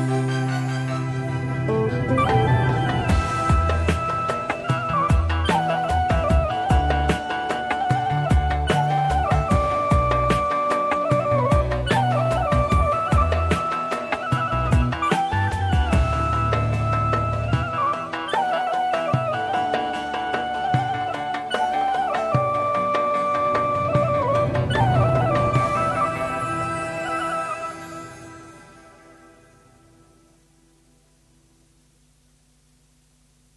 Bye.